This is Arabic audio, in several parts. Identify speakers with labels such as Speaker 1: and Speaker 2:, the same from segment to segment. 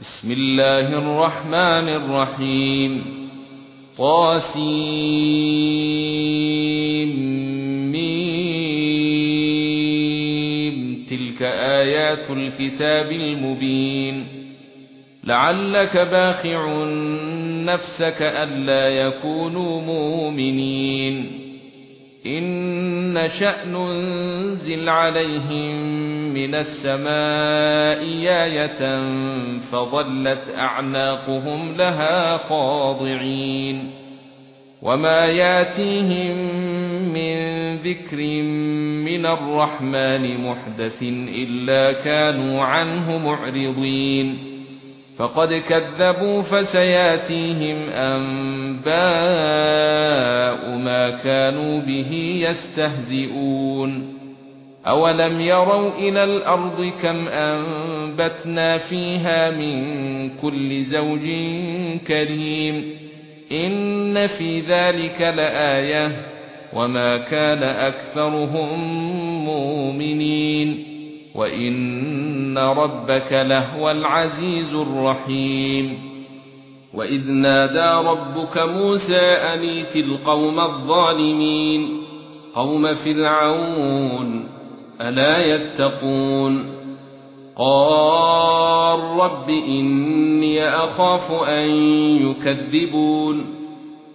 Speaker 1: بسم الله الرحمن الرحيم. طاسيم. تلك آيات الكتاب المبين. لعلك باخع نفسك ألا يكونوا مؤمنين. إن شأن ننزل عليهم من السماء آية فظلت أعناقهم لها خاضعين وما ياتيهم من ذكر من الرحمن محدث إلا كانوا عنه معرضين فقد كذبوا فسياتيهم أنباء ما كانوا به يستهزئون أولم يروا إلى الأرض كم أنبتنا فيها من كل زوج كريم إن في ذلك لآية وما كان أكثرهم مؤمنين وإن ربك لهو العزيز الرحيم وإذ نادى ربك موسى أنيت القوم الظالمين قوم فرعون ألا يتقون قال رب إني أخاف أن يكذبون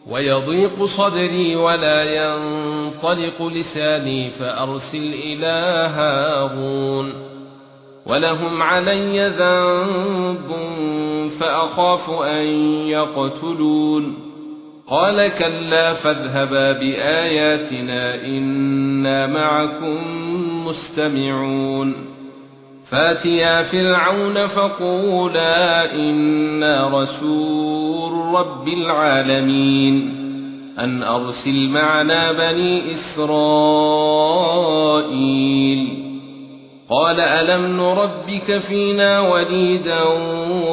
Speaker 1: ويضيق صدري ولا ينطلق لساني فأرسل إلى هارون ولهم علي ذنب فأخاف أن يقتلون قال كلا فاذهبا بآياتنا إنا معكم مستمعون فاتيا فرعون فقولا إنا رسول رب العالمين. أن أرسل معنا بني إسرائيل. قال ألم نربك فينا وليدا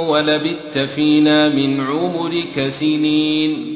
Speaker 1: ولبت فينا من عمرك سنين.